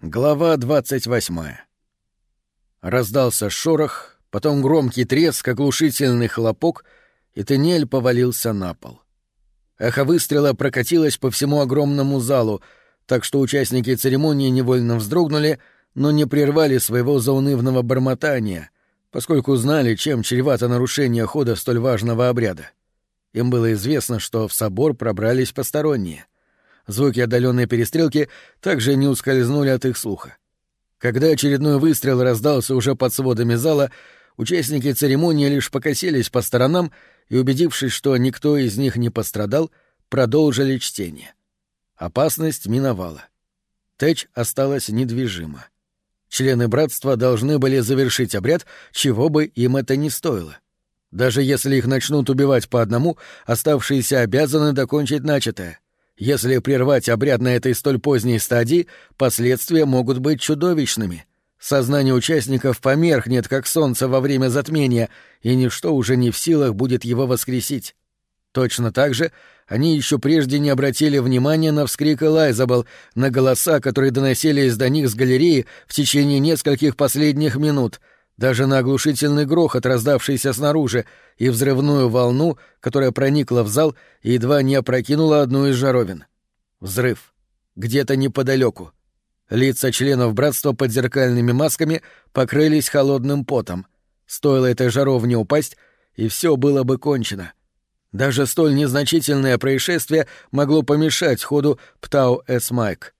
Глава двадцать восьмая. Раздался шорох, потом громкий треск, оглушительный хлопок, и Тенель повалился на пол. Эхо выстрела прокатилось по всему огромному залу, так что участники церемонии невольно вздрогнули, но не прервали своего заунывного бормотания, поскольку знали, чем чревато нарушение хода столь важного обряда. Им было известно, что в собор пробрались посторонние — Звуки отдаленной перестрелки также не ускользнули от их слуха. Когда очередной выстрел раздался уже под сводами зала, участники церемонии лишь покосились по сторонам и, убедившись, что никто из них не пострадал, продолжили чтение. Опасность миновала. Тэч осталась недвижима. Члены братства должны были завершить обряд, чего бы им это ни стоило. Даже если их начнут убивать по одному, оставшиеся обязаны докончить начатое — если прервать обряд на этой столь поздней стадии, последствия могут быть чудовищными. Сознание участников померкнет, как солнце во время затмения, и ничто уже не в силах будет его воскресить. Точно так же они еще прежде не обратили внимания на вскрик Элайзабел, на голоса, которые доносились до них с галереи в течение нескольких последних минут — даже на оглушительный грохот, раздавшийся снаружи, и взрывную волну, которая проникла в зал и едва не опрокинула одну из жаровин. Взрыв. Где-то неподалеку. Лица членов братства под зеркальными масками покрылись холодным потом. Стоило этой жаровне упасть, и все было бы кончено. Даже столь незначительное происшествие могло помешать ходу Птау Эс Майк.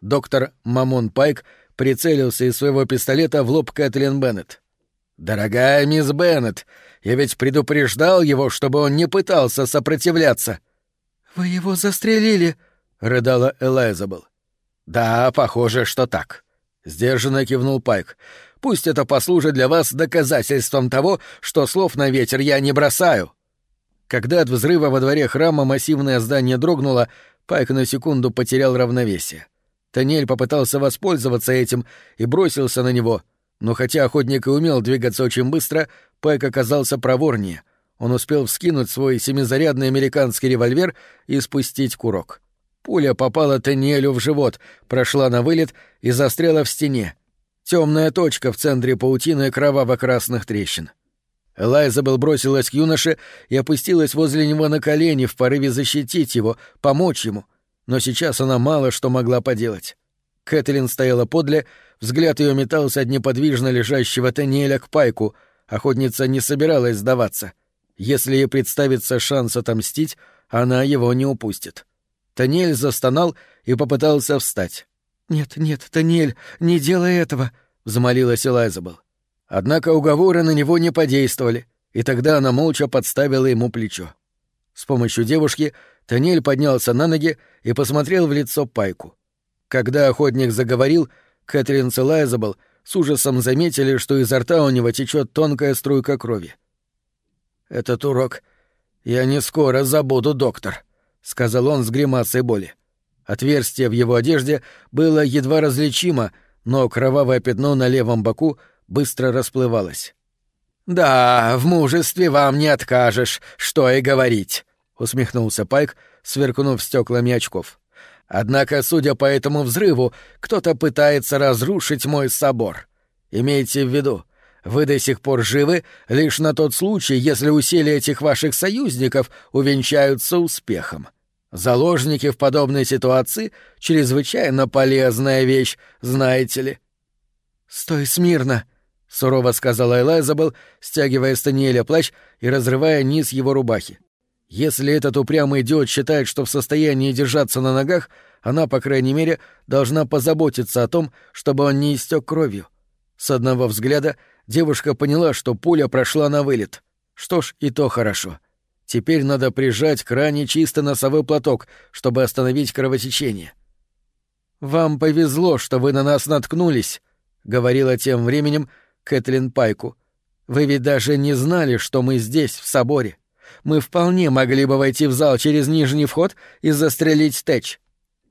Доктор Мамон Пайк — прицелился из своего пистолета в лоб Кэтлин Беннет. «Дорогая мисс Беннет, я ведь предупреждал его, чтобы он не пытался сопротивляться». «Вы его застрелили», — рыдала Элайзабел. «Да, похоже, что так», — сдержанно кивнул Пайк. «Пусть это послужит для вас доказательством того, что слов на ветер я не бросаю». Когда от взрыва во дворе храма массивное здание дрогнуло, Пайк на секунду потерял равновесие. Танель попытался воспользоваться этим и бросился на него, но хотя охотник и умел двигаться очень быстро, Пайк оказался проворнее. Он успел вскинуть свой семизарядный американский револьвер и спустить курок. Пуля попала Танелю в живот, прошла на вылет и застряла в стене. Темная точка в центре паутины кроваво-красных трещин. Элайзабел бросилась к юноше и опустилась возле него на колени в порыве защитить его, помочь ему — но сейчас она мало что могла поделать. Кэтлин стояла подле, взгляд ее метался от неподвижно лежащего Таниэля к пайку. Охотница не собиралась сдаваться. Если ей представится шанс отомстить, она его не упустит. Таниэль застонал и попытался встать. «Нет, нет, Таниэль, не делай этого!» — взмолилась Элайзабел. Однако уговоры на него не подействовали, и тогда она молча подставила ему плечо. С помощью девушки Танель поднялся на ноги и посмотрел в лицо Пайку. Когда охотник заговорил, Кэтрин с Элайзабел с ужасом заметили, что изо рта у него течет тонкая струйка крови. «Этот урок я не скоро забуду, доктор», — сказал он с гримасой боли. Отверстие в его одежде было едва различимо, но кровавое пятно на левом боку быстро расплывалось. «Да, в мужестве вам не откажешь, что и говорить», — усмехнулся Пайк, сверкнув стеклами очков. «Однако, судя по этому взрыву, кто-то пытается разрушить мой собор. Имейте в виду, вы до сих пор живы лишь на тот случай, если усилия этих ваших союзников увенчаются успехом. Заложники в подобной ситуации — чрезвычайно полезная вещь, знаете ли». «Стой смирно!» — сурово сказала Элайзабел, стягивая с Таниэля плащ и разрывая низ его рубахи. Если этот упрямый идиот считает, что в состоянии держаться на ногах, она, по крайней мере, должна позаботиться о том, чтобы он не истек кровью. С одного взгляда девушка поняла, что пуля прошла на вылет. Что ж, и то хорошо. Теперь надо прижать к ране чисто носовой платок, чтобы остановить кровотечение. «Вам повезло, что вы на нас наткнулись», — говорила тем временем Кэтлин Пайку. «Вы ведь даже не знали, что мы здесь, в соборе мы вполне могли бы войти в зал через нижний вход и застрелить Тэч.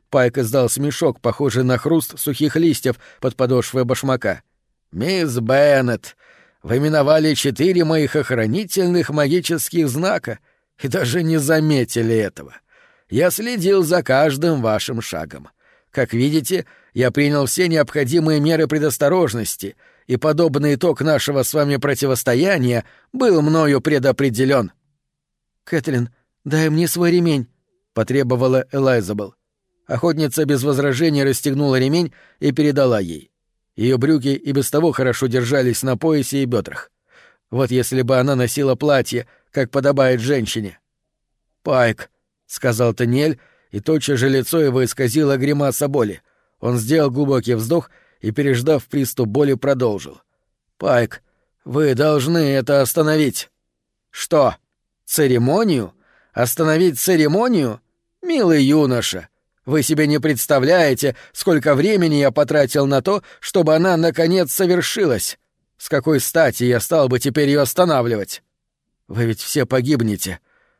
Пайк издал смешок, похожий на хруст сухих листьев под подошвой башмака. «Мисс Беннет, вы миновали четыре моих охранительных магических знака и даже не заметили этого. Я следил за каждым вашим шагом. Как видите, я принял все необходимые меры предосторожности, и подобный итог нашего с вами противостояния был мною предопределен. «Кэтлин, дай мне свой ремень», — потребовала Элайзабел. Охотница без возражений расстегнула ремень и передала ей. Ее брюки и без того хорошо держались на поясе и бедрах. Вот если бы она носила платье, как подобает женщине. «Пайк», — сказал Таниэль, и тотчас же лицо его исказило гримаса боли. Он сделал глубокий вздох и, переждав приступ боли, продолжил. «Пайк, вы должны это остановить». «Что? Церемонию? Остановить церемонию? Милый юноша, вы себе не представляете, сколько времени я потратил на то, чтобы она, наконец, совершилась. С какой стати я стал бы теперь ее останавливать? Вы ведь все погибнете.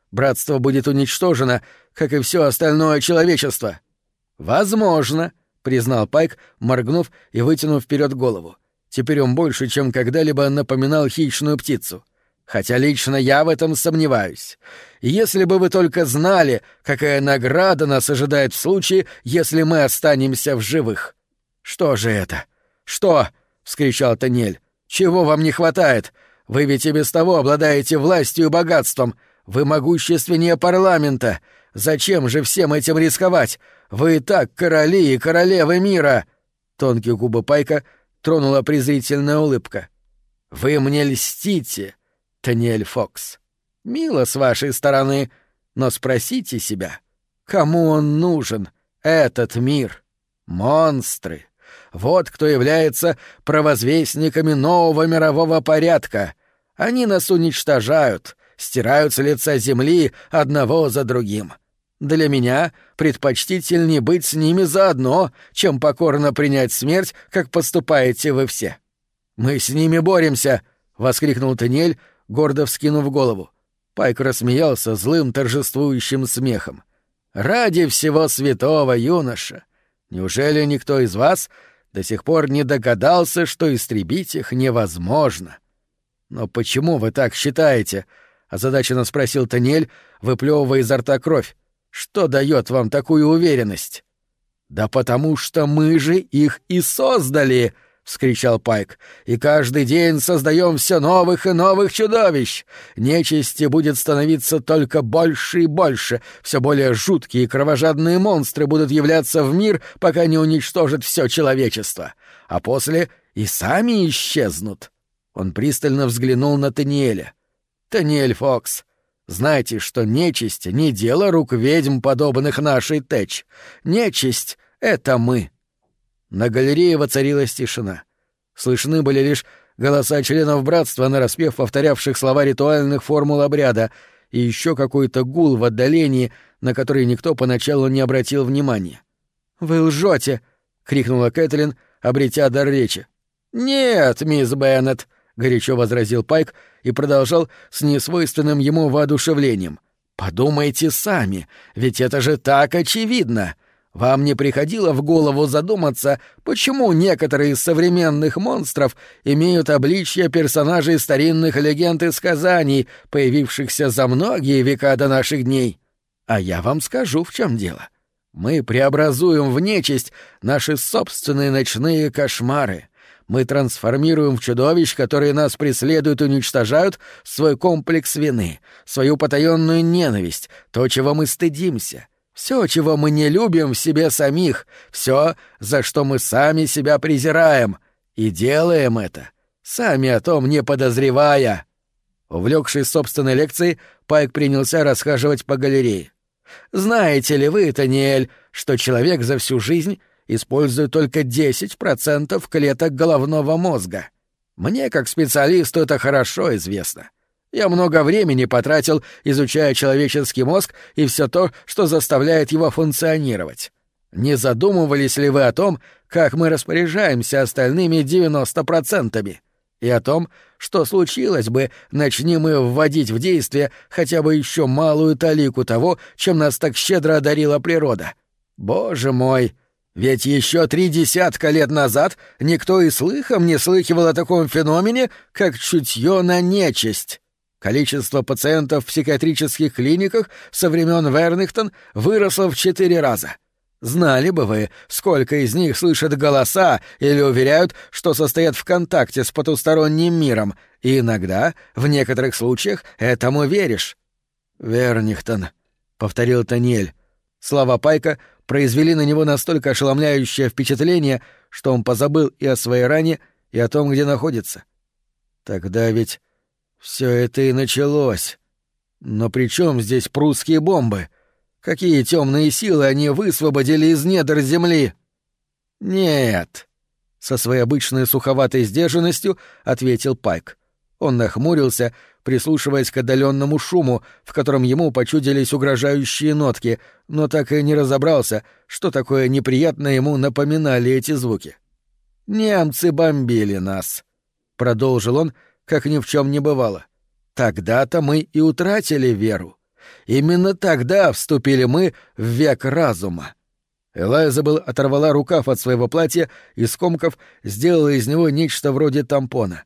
Братство будет уничтожено, как и все остальное человечество. Возможно, признал Пайк, моргнув и вытянув вперед голову. Теперь он больше, чем когда-либо напоминал хищную птицу. Хотя лично я в этом сомневаюсь. Если бы вы только знали, какая награда нас ожидает в случае, если мы останемся в живых. Что же это? Что? вскричал Танель. Чего вам не хватает? Вы ведь и без того обладаете властью и богатством. Вы могущественнее парламента. Зачем же всем этим рисковать? Вы и так короли и королевы мира. Тонкие губы Пайка тронула презрительная улыбка. Вы мне льстите. Таниэль Фокс. Мило с вашей стороны, но спросите себя, кому он нужен, этот мир? Монстры. Вот кто является провозвестниками нового мирового порядка. Они нас уничтожают, стирают с лица земли одного за другим. Для меня предпочтительнее быть с ними заодно, чем покорно принять смерть, как поступаете вы все. Мы с ними боремся, воскликнул Танель, гордо вскинув голову. Пайк рассмеялся злым торжествующим смехом. «Ради всего святого, юноша! Неужели никто из вас до сих пор не догадался, что истребить их невозможно?» «Но почему вы так считаете?» — озадаченно спросил Танель, выплевывая изо рта кровь. «Что дает вам такую уверенность?» «Да потому что мы же их и создали!» — вскричал Пайк. «И каждый день создаем все новых и новых чудовищ. Нечисти будет становиться только больше и больше. Все более жуткие и кровожадные монстры будут являться в мир, пока не уничтожат все человечество. А после и сами исчезнут». Он пристально взглянул на Таниэля. «Таниэль Фокс, знайте, что нечисть — не дело рук ведьм, подобных нашей Тэч. Нечисть — это мы». На галерее воцарилась тишина. Слышны были лишь голоса членов братства, нараспев повторявших слова ритуальных формул обряда, и еще какой-то гул в отдалении, на который никто поначалу не обратил внимания. «Вы лжете!» — крикнула Кэтлин, обретя дар речи. «Нет, мисс Беннет!» — горячо возразил Пайк и продолжал с несвойственным ему воодушевлением. «Подумайте сами, ведь это же так очевидно! Вам не приходило в голову задуматься, почему некоторые из современных монстров имеют обличья персонажей старинных легенд и сказаний, появившихся за многие века до наших дней? А я вам скажу, в чем дело. Мы преобразуем в нечисть наши собственные ночные кошмары. Мы трансформируем в чудовищ, которые нас преследуют и уничтожают, свой комплекс вины, свою потаенную ненависть, то, чего мы стыдимся — все, чего мы не любим в себе самих, все, за что мы сами себя презираем, и делаем это, сами о том не подозревая. Увлекшись собственной лекцией, Пайк принялся расхаживать по галерее. Знаете ли вы, Таниэль, что человек за всю жизнь использует только 10% клеток головного мозга? Мне, как специалисту, это хорошо известно. Я много времени потратил, изучая человеческий мозг и все то, что заставляет его функционировать. Не задумывались ли вы о том, как мы распоряжаемся остальными 90%? И о том, что случилось бы, начни мы вводить в действие хотя бы еще малую талику того, чем нас так щедро одарила природа. Боже мой! Ведь еще три десятка лет назад никто и слыхом не слыхивал о таком феномене, как чутье на нечисть. Количество пациентов в психиатрических клиниках со времен Вернингтон выросло в четыре раза. Знали бы вы, сколько из них слышат голоса или уверяют, что состоят в контакте с потусторонним миром, и иногда, в некоторых случаях, этому веришь. «Вернихтон», — повторил Таниэль. Слова Пайка произвели на него настолько ошеломляющее впечатление, что он позабыл и о своей ране, и о том, где находится. Тогда ведь все это и началось. Но при чем здесь прусские бомбы? Какие темные силы они высвободили из недр земли? Нет, со своей обычной суховатой сдержанностью ответил Пайк. Он нахмурился, прислушиваясь к отдаленному шуму, в котором ему почудились угрожающие нотки, но так и не разобрался, что такое неприятно ему напоминали эти звуки. «Немцы бомбили нас», — продолжил он, как ни в чем не бывало. «Тогда-то мы и утратили веру. Именно тогда вступили мы в век разума. Элайзабел оторвала рукав от своего платья и, скомков, сделала из него нечто вроде тампона.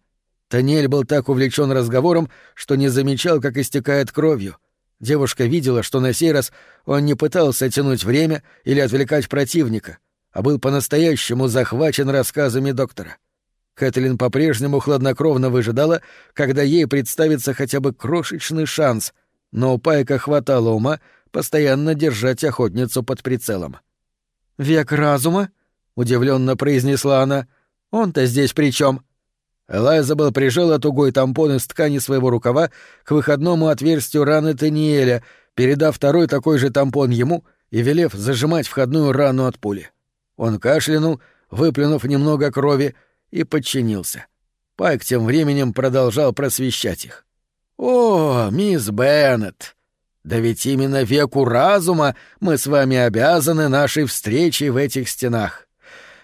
Таниэль был так увлечен разговором, что не замечал, как истекает кровью. Девушка видела, что на сей раз он не пытался тянуть время или отвлекать противника, а был по-настоящему захвачен рассказами доктора. Кэтлин по-прежнему хладнокровно выжидала, когда ей представится хотя бы крошечный шанс — но у Пайка хватало ума постоянно держать охотницу под прицелом. «Век разума?» — удивленно произнесла она. «Он-то здесь при чем? Элайзабел прижала тугой тампон из ткани своего рукава к выходному отверстию раны Таниэля, передав второй такой же тампон ему и велев зажимать входную рану от пули. Он кашлянул, выплюнув немного крови, и подчинился. Пайк тем временем продолжал просвещать их. «О, мисс Беннет! Да ведь именно веку разума мы с вами обязаны нашей встречей в этих стенах.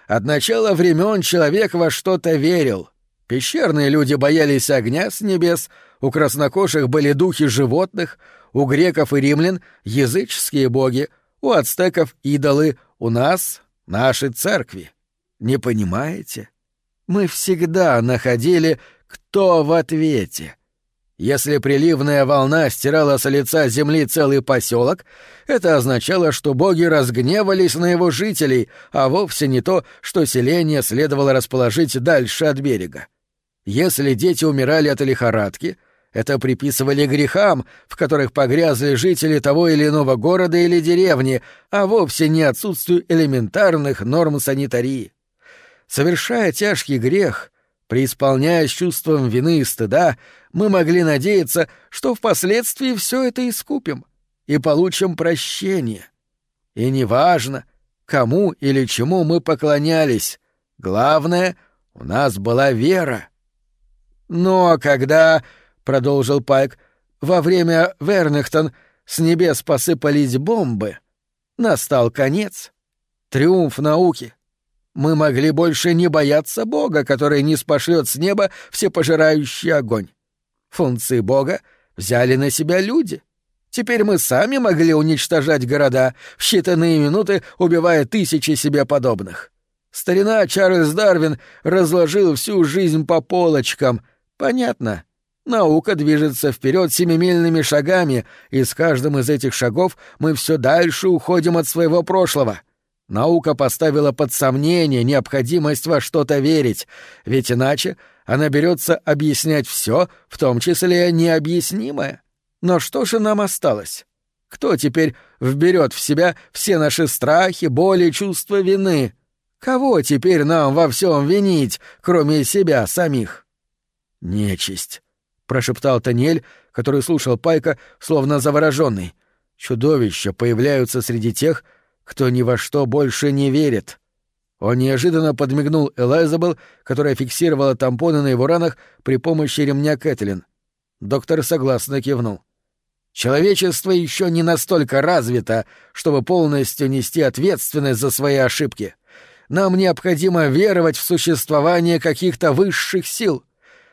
От начала времен человек во что-то верил. Пещерные люди боялись огня с небес, у краснокожих были духи животных, у греков и римлян — языческие боги, у ацтеков — идолы, у нас — наши церкви. Не понимаете? Мы всегда находили, кто в ответе — если приливная волна стирала с лица земли целый поселок, это означало, что боги разгневались на его жителей, а вовсе не то, что селение следовало расположить дальше от берега. Если дети умирали от лихорадки, это приписывали грехам, в которых погрязли жители того или иного города или деревни, а вовсе не отсутствию элементарных норм санитарии. Совершая тяжкий грех, преисполняясь чувством вины и стыда, мы могли надеяться, что впоследствии все это искупим и получим прощение. И неважно, кому или чему мы поклонялись, главное, у нас была вера. Но когда, — продолжил Пайк, — во время Вернихтон с небес посыпались бомбы, настал конец, триумф науки. Мы могли больше не бояться Бога, который не спошлет с неба всепожирающий огонь. Функции Бога взяли на себя люди. Теперь мы сами могли уничтожать города, в считанные минуты убивая тысячи себе подобных. Старина Чарльз Дарвин разложил всю жизнь по полочкам. Понятно. Наука движется вперед семимильными шагами, и с каждым из этих шагов мы все дальше уходим от своего прошлого. Наука поставила под сомнение необходимость во что-то верить, ведь иначе она берется объяснять все, в том числе необъяснимое. Но что же нам осталось? Кто теперь вберет в себя все наши страхи, боли, чувства вины? Кого теперь нам во всем винить, кроме себя самих? Нечисть, прошептал Таниэль, который слушал Пайка, словно завороженный. Чудовища появляются среди тех, кто ни во что больше не верит. Он неожиданно подмигнул Элайзабел, которая фиксировала тампоны на его ранах при помощи ремня Кэтлин. Доктор согласно кивнул. Человечество еще не настолько развито, чтобы полностью нести ответственность за свои ошибки. Нам необходимо веровать в существование каких-то высших сил.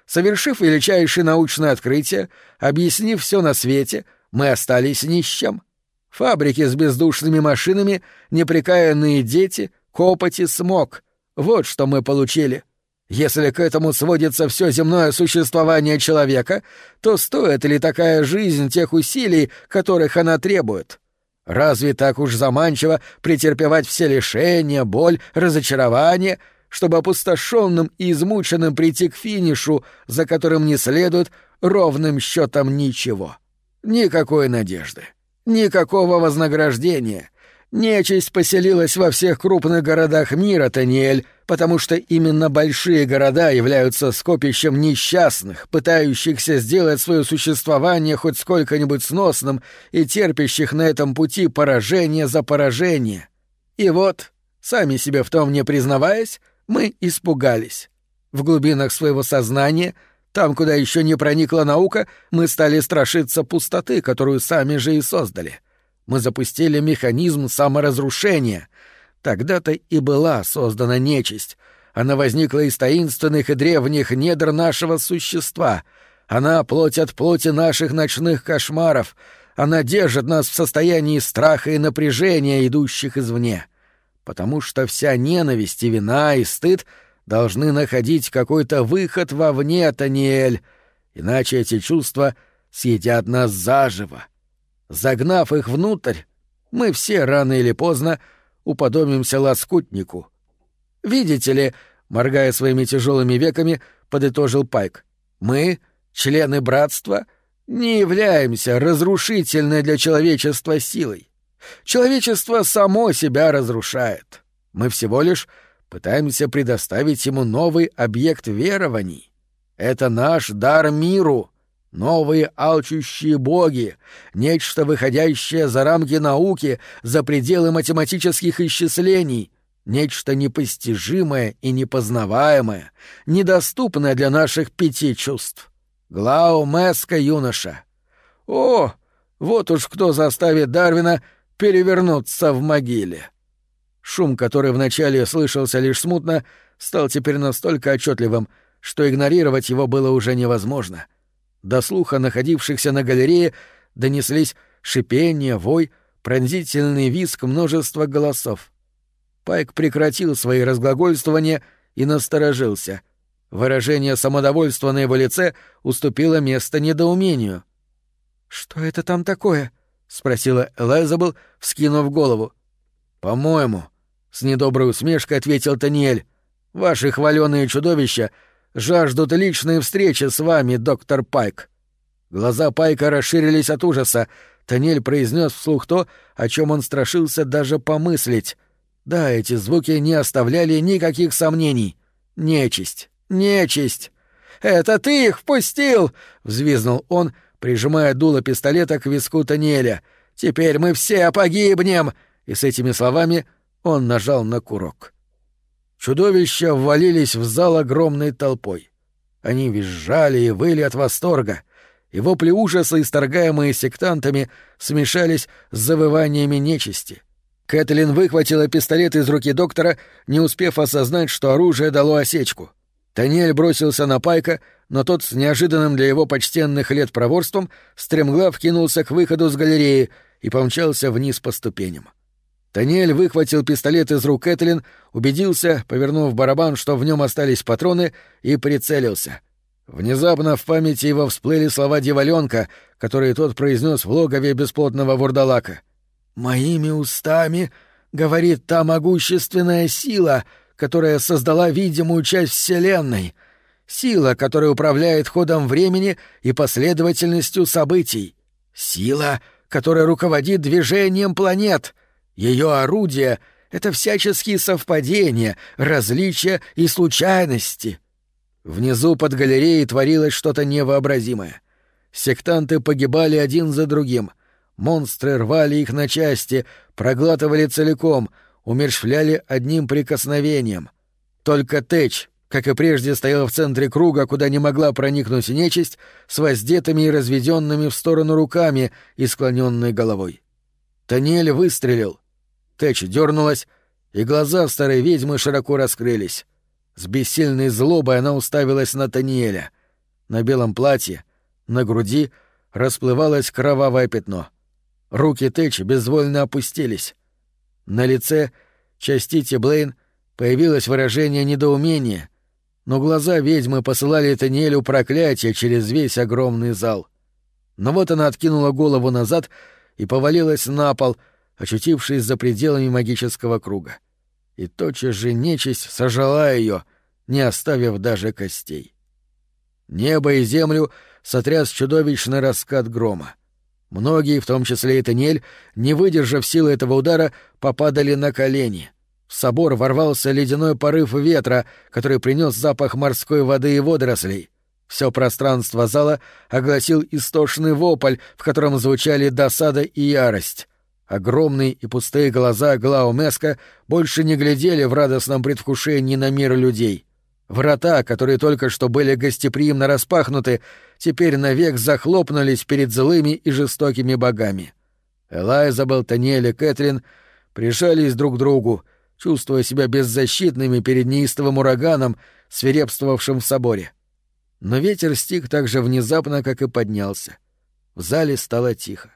Совершив величайшее научное открытие, объяснив все на свете, мы остались ни с чем. Фабрики с бездушными машинами, неприкаянные дети — копоти смог. Вот что мы получили. Если к этому сводится все земное существование человека, то стоит ли такая жизнь тех усилий, которых она требует? Разве так уж заманчиво претерпевать все лишения, боль, разочарование, чтобы опустошенным и измученным прийти к финишу, за которым не следует ровным счетом ничего? Никакой надежды, никакого вознаграждения, Нечисть поселилась во всех крупных городах мира, Таниэль, потому что именно большие города являются скопищем несчастных, пытающихся сделать свое существование хоть сколько-нибудь сносным и терпящих на этом пути поражение за поражение. И вот, сами себе в том не признаваясь, мы испугались. В глубинах своего сознания — там, куда еще не проникла наука, мы стали страшиться пустоты, которую сами же и создали мы запустили механизм саморазрушения. Тогда-то и была создана нечисть. Она возникла из таинственных и древних недр нашего существа. Она — плоть от плоти наших ночных кошмаров. Она держит нас в состоянии страха и напряжения, идущих извне. Потому что вся ненависть и вина и стыд должны находить какой-то выход вовне, Таниэль, иначе эти чувства съедят нас заживо. Загнав их внутрь, мы все рано или поздно уподобимся лоскутнику. Видите ли, моргая своими тяжелыми веками, подытожил Пайк, мы, члены братства, не являемся разрушительной для человечества силой. Человечество само себя разрушает. Мы всего лишь пытаемся предоставить ему новый объект верований. Это наш дар миру, Новые алчущие боги, нечто выходящее за рамки науки, за пределы математических исчислений, нечто непостижимое и непознаваемое, недоступное для наших пяти чувств. Глау юноша. О, вот уж кто заставит Дарвина перевернуться в могиле. Шум, который вначале слышался лишь смутно, стал теперь настолько отчетливым, что игнорировать его было уже невозможно — до слуха находившихся на галерее донеслись шипение, вой, пронзительный визг множества голосов. Пайк прекратил свои разглагольствования и насторожился. Выражение самодовольства на его лице уступило место недоумению. «Что это там такое?» — спросила Элизабел, вскинув голову. «По-моему», — с недоброй усмешкой ответил Таниэль, — «ваши хваленые чудовища — жаждут личной встречи с вами, доктор Пайк». Глаза Пайка расширились от ужаса. Танель произнес вслух то, о чем он страшился даже помыслить. Да, эти звуки не оставляли никаких сомнений. Нечисть! Нечисть! «Это ты их впустил!» — взвизнул он, прижимая дуло пистолета к виску Таниэля. «Теперь мы все погибнем!» И с этими словами он нажал на курок. Чудовища ввалились в зал огромной толпой. Они визжали и выли от восторга, и вопли ужаса, исторгаемые сектантами, смешались с завываниями нечисти. Кэтлин выхватила пистолет из руки доктора, не успев осознать, что оружие дало осечку. Таниэль бросился на Пайка, но тот с неожиданным для его почтенных лет проворством стремглав кинулся к выходу с галереи и помчался вниз по ступеням. — Таниэль выхватил пистолет из рук Кэтлин, убедился, повернув барабан, что в нем остались патроны, и прицелился. Внезапно в памяти его всплыли слова дьяволенка, которые тот произнес в логове бесплотного вурдалака. «Моими устами, — говорит та могущественная сила, которая создала видимую часть Вселенной, сила, которая управляет ходом времени и последовательностью событий, сила, которая руководит движением планет — ее орудия — это всяческие совпадения, различия и случайности. Внизу под галереей творилось что-то невообразимое. Сектанты погибали один за другим. Монстры рвали их на части, проглатывали целиком, умершвляли одним прикосновением. Только Тэч, как и прежде, стоял в центре круга, куда не могла проникнуть нечисть, с воздетыми и разведенными в сторону руками и склоненной головой. Таниэль выстрелил, Тэч дернулась, и глаза старой ведьмы широко раскрылись. С бессильной злобой она уставилась на Таниэля. На белом платье, на груди расплывалось кровавое пятно. Руки Тэч безвольно опустились. На лице Частити Блейн появилось выражение недоумения, но глаза ведьмы посылали Таниэлю проклятие через весь огромный зал. Но вот она откинула голову назад и повалилась на пол — очутившись за пределами магического круга. И тотчас же нечисть сожрала ее, не оставив даже костей. Небо и землю сотряс чудовищный раскат грома. Многие, в том числе и Танель, не выдержав силы этого удара, попадали на колени. В собор ворвался ледяной порыв ветра, который принес запах морской воды и водорослей. Все пространство зала огласил истошный вопль, в котором звучали досада и ярость. Огромные и пустые глаза Глаумеска больше не глядели в радостном предвкушении на мир людей. Врата, которые только что были гостеприимно распахнуты, теперь навек захлопнулись перед злыми и жестокими богами. Элайзабел, Таниэль и Кэтрин прижались друг к другу, чувствуя себя беззащитными перед неистовым ураганом, свирепствовавшим в соборе. Но ветер стих так же внезапно, как и поднялся. В зале стало тихо.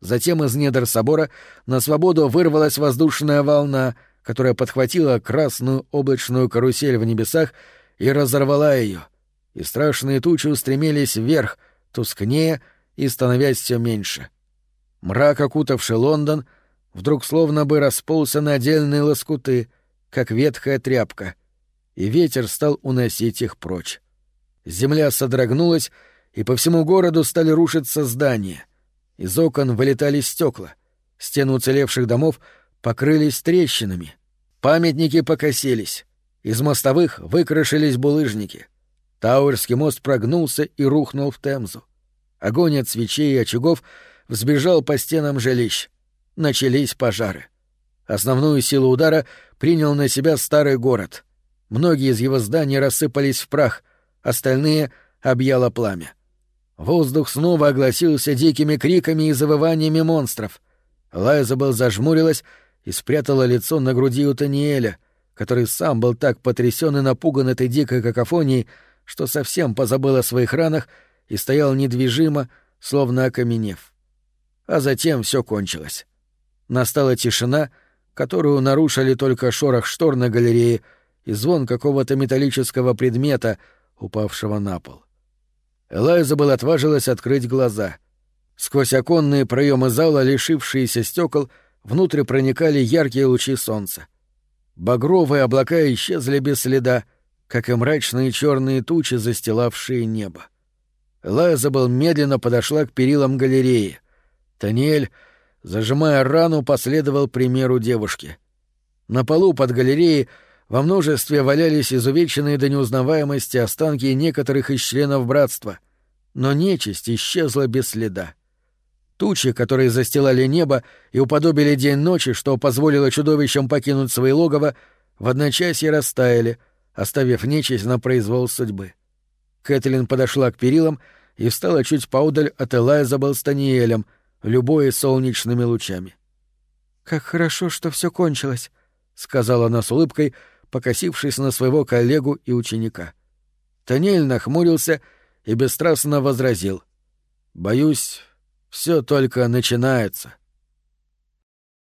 Затем из недр собора на свободу вырвалась воздушная волна, которая подхватила красную облачную карусель в небесах и разорвала ее. И страшные тучи устремились вверх, тускнее и становясь все меньше. Мрак, окутавший Лондон, вдруг словно бы расползся на отдельные лоскуты, как ветхая тряпка, и ветер стал уносить их прочь. Земля содрогнулась, и по всему городу стали рушиться здания. Из окон вылетали стекла. Стены уцелевших домов покрылись трещинами. Памятники покосились. Из мостовых выкрашились булыжники. Тауэрский мост прогнулся и рухнул в Темзу. Огонь от свечей и очагов взбежал по стенам жилищ. Начались пожары. Основную силу удара принял на себя старый город. Многие из его зданий рассыпались в прах, остальные объяло пламя. Воздух снова огласился дикими криками и завываниями монстров. Лайзабел зажмурилась и спрятала лицо на груди у Таниэля, который сам был так потрясен и напуган этой дикой какофонией, что совсем позабыл о своих ранах и стоял недвижимо, словно окаменев. А затем все кончилось. Настала тишина, которую нарушили только шорох штор на галерее и звон какого-то металлического предмета — упавшего на пол. Элайзабел отважилась открыть глаза. Сквозь оконные проемы зала, лишившиеся стекол, внутрь проникали яркие лучи солнца. Багровые облака исчезли без следа, как и мрачные черные тучи, застилавшие небо. Элайзабел медленно подошла к перилам галереи. Таниэль, зажимая рану, последовал примеру девушки. На полу под галереей во множестве валялись изувеченные до неузнаваемости останки некоторых из членов братства, но нечисть исчезла без следа. Тучи, которые застилали небо и уподобили день ночи, что позволило чудовищам покинуть свои логово, в одночасье растаяли, оставив нечисть на произвол судьбы. Кэтлин подошла к перилам и встала чуть поудаль от Элайзабел с Таниэлем, любое солнечными лучами. «Как хорошо, что все кончилось», — сказала она с улыбкой, — покосившись на своего коллегу и ученика. Танель нахмурился и бесстрастно возразил. «Боюсь, все только начинается».